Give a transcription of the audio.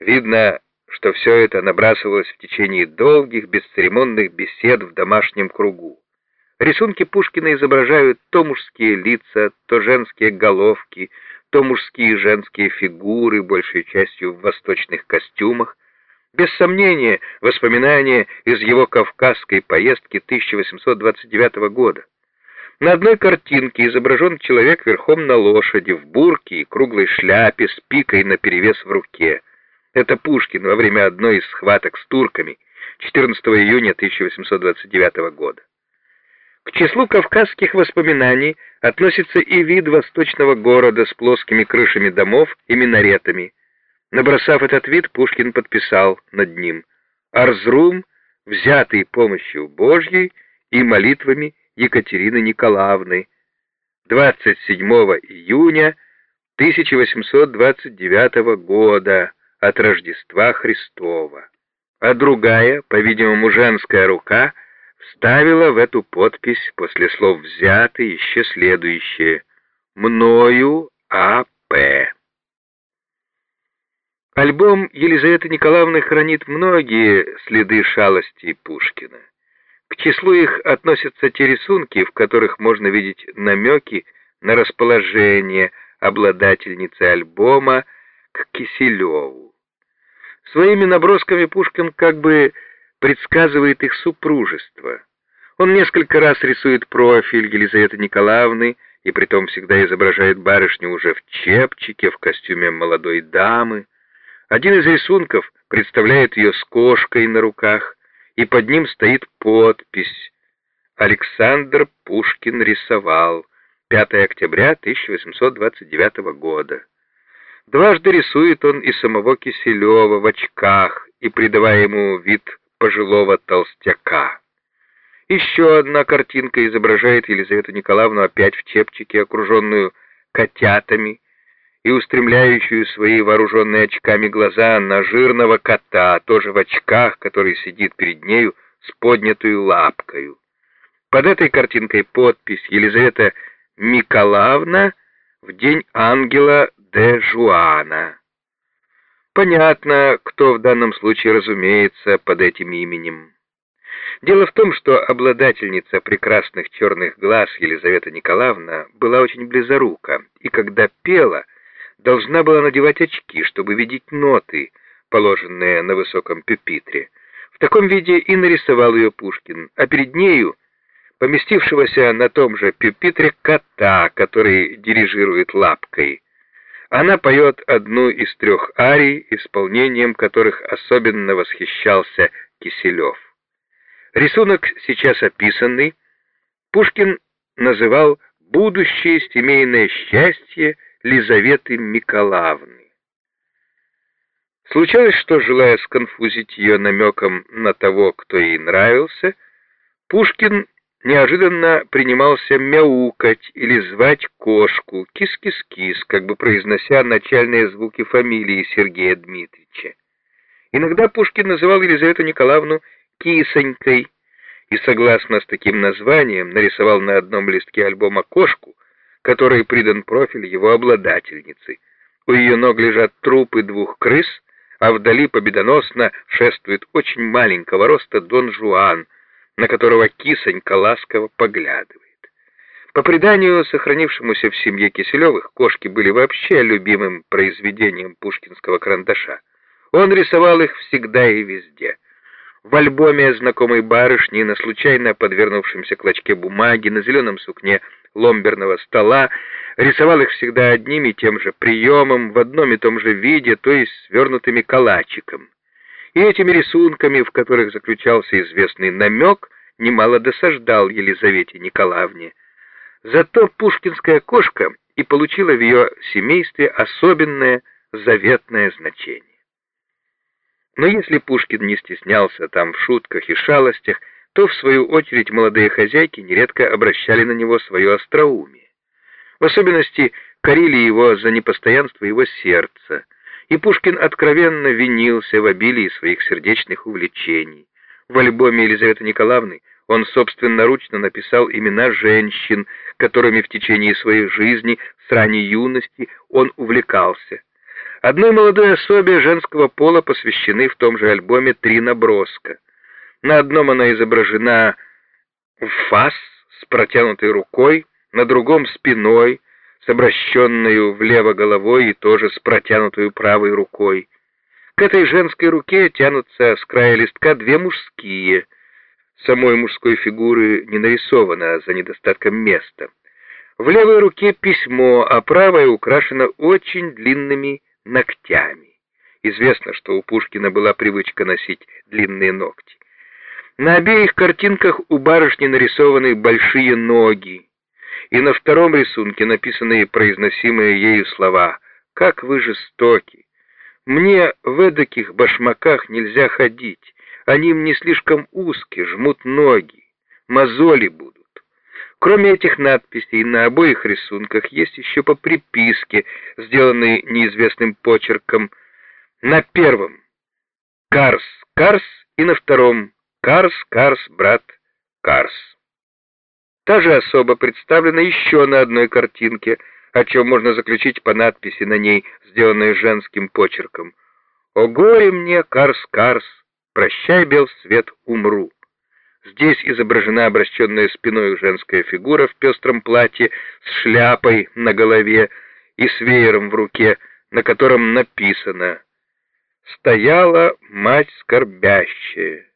Видно, что все это набрасывалось в течение долгих, бесцеремонных бесед в домашнем кругу. Рисунки Пушкина изображают то мужские лица, то женские головки, то мужские и женские фигуры, большей частью в восточных костюмах. Без сомнения, воспоминания из его кавказской поездки 1829 года. На одной картинке изображен человек верхом на лошади, в бурке и круглой шляпе, с пикой наперевес в руке. Это Пушкин во время одной из схваток с турками 14 июня 1829 года. К числу кавказских воспоминаний относится и вид восточного города с плоскими крышами домов и минаретами. Набросав этот вид, Пушкин подписал над ним «Арзрум, взятый помощью Божьей и молитвами Екатерины Николаевны, 27 июня 1829 года от Рождества Христова, а другая, по-видимому, женская рука вставила в эту подпись после слов «взяты» еще следующее «Мною А.П.». Альбом Елизаветы Николаевны хранит многие следы шалости Пушкина. К числу их относятся те рисунки, в которых можно видеть намеки на расположение обладательницы альбома к Киселеву. Своими набросками Пушкин как бы предсказывает их супружество. Он несколько раз рисует профиль Елизаветы Николаевны, и притом всегда изображает барышню уже в чепчике, в костюме молодой дамы. Один из рисунков представляет ее с кошкой на руках, и под ним стоит подпись «Александр Пушкин рисовал. 5 октября 1829 года». Дважды рисует он и самого Киселева в очках и придавая ему вид пожилого толстяка. Еще одна картинка изображает Елизавету Николаевну опять в чепчике, окруженную котятами, и устремляющую свои вооруженные очками глаза на жирного кота, тоже в очках, который сидит перед нею с поднятой лапкою. Под этой картинкой подпись «Елизавета Миколаевна в день ангела де Жуана». Понятно, кто в данном случае разумеется под этим именем. Дело в том, что обладательница прекрасных черных глаз Елизавета Николаевна была очень близорука, и когда пела — должна была надевать очки, чтобы видеть ноты, положенные на высоком пюпитре. В таком виде и нарисовал ее Пушкин, а перед нею поместившегося на том же пюпитре кота, который дирижирует лапкой. Она поет одну из трех арий, исполнением которых особенно восхищался Киселев. Рисунок, сейчас описанный, Пушкин называл «будущее семейное счастье» Лизаветы Миколаевны. Случалось, что, желая сконфузить ее намеком на того, кто ей нравился, Пушкин неожиданно принимался мяукать или звать кошку, кис-кис-кис, как бы произнося начальные звуки фамилии Сергея Дмитриевича. Иногда Пушкин называл Елизавету Николаевну «кисонькой» и, согласно с таким названием, нарисовал на одном листке альбома кошку, которой придан профиль его обладательницы. У ее ног лежат трупы двух крыс, а вдали победоносно шествует очень маленького роста Дон Жуан, на которого кисонька ласково поглядывает. По преданию, сохранившемуся в семье Киселевых, кошки были вообще любимым произведением пушкинского карандаша. Он рисовал их всегда и везде. В альбоме знакомой барышни на случайно подвернувшемся клочке бумаги, на зеленом сукне ломберного стола, рисовал их всегда одним и тем же приемом, в одном и том же виде, то есть свернутыми калачиком. И этими рисунками, в которых заключался известный намек, немало досаждал Елизавете Николаевне. Зато пушкинская кошка и получила в ее семействе особенное заветное значение. Но если Пушкин не стеснялся там в шутках и шалостях, то, в свою очередь, молодые хозяйки нередко обращали на него свое остроумие. В особенности корили его за непостоянство его сердца, и Пушкин откровенно винился в обилии своих сердечных увлечений. В альбоме Елизаветы Николаевны он собственноручно написал имена женщин, которыми в течение своей жизни с ранней юности он увлекался. Одной молодой особе женского пола посвящены в том же альбоме три наброска. На одном она изображена в фас с протянутой рукой, на другом спиной, с обращенной влево головой и тоже с протянутой правой рукой. К этой женской руке тянутся с края листка две мужские. Самой мужской фигуры не нарисовано за недостатком места. В левой руке письмо, а правая украшена очень длинными ногтями. Известно, что у Пушкина была привычка носить длинные ногти. На обеих картинках у барышни нарисованы большие ноги, и на втором рисунке написаны произносимые ею слова «Как вы жестоки! Мне в эдаких башмаках нельзя ходить, они мне слишком узкие, жмут ноги, мозоли будут». Кроме этих надписей, на обоих рисунках есть еще по приписке, сделанной неизвестным почерком. На первом «Карс, Карс» и на втором Карс, Карс, брат, Карс. Та же особа представлена еще на одной картинке, о чем можно заключить по надписи на ней, сделанной женским почерком. «О горе мне, Карс, Карс, прощай, бел свет, умру». Здесь изображена обращенная спиной женская фигура в пестром платье с шляпой на голове и с веером в руке, на котором написано «Стояла мать скорбящая».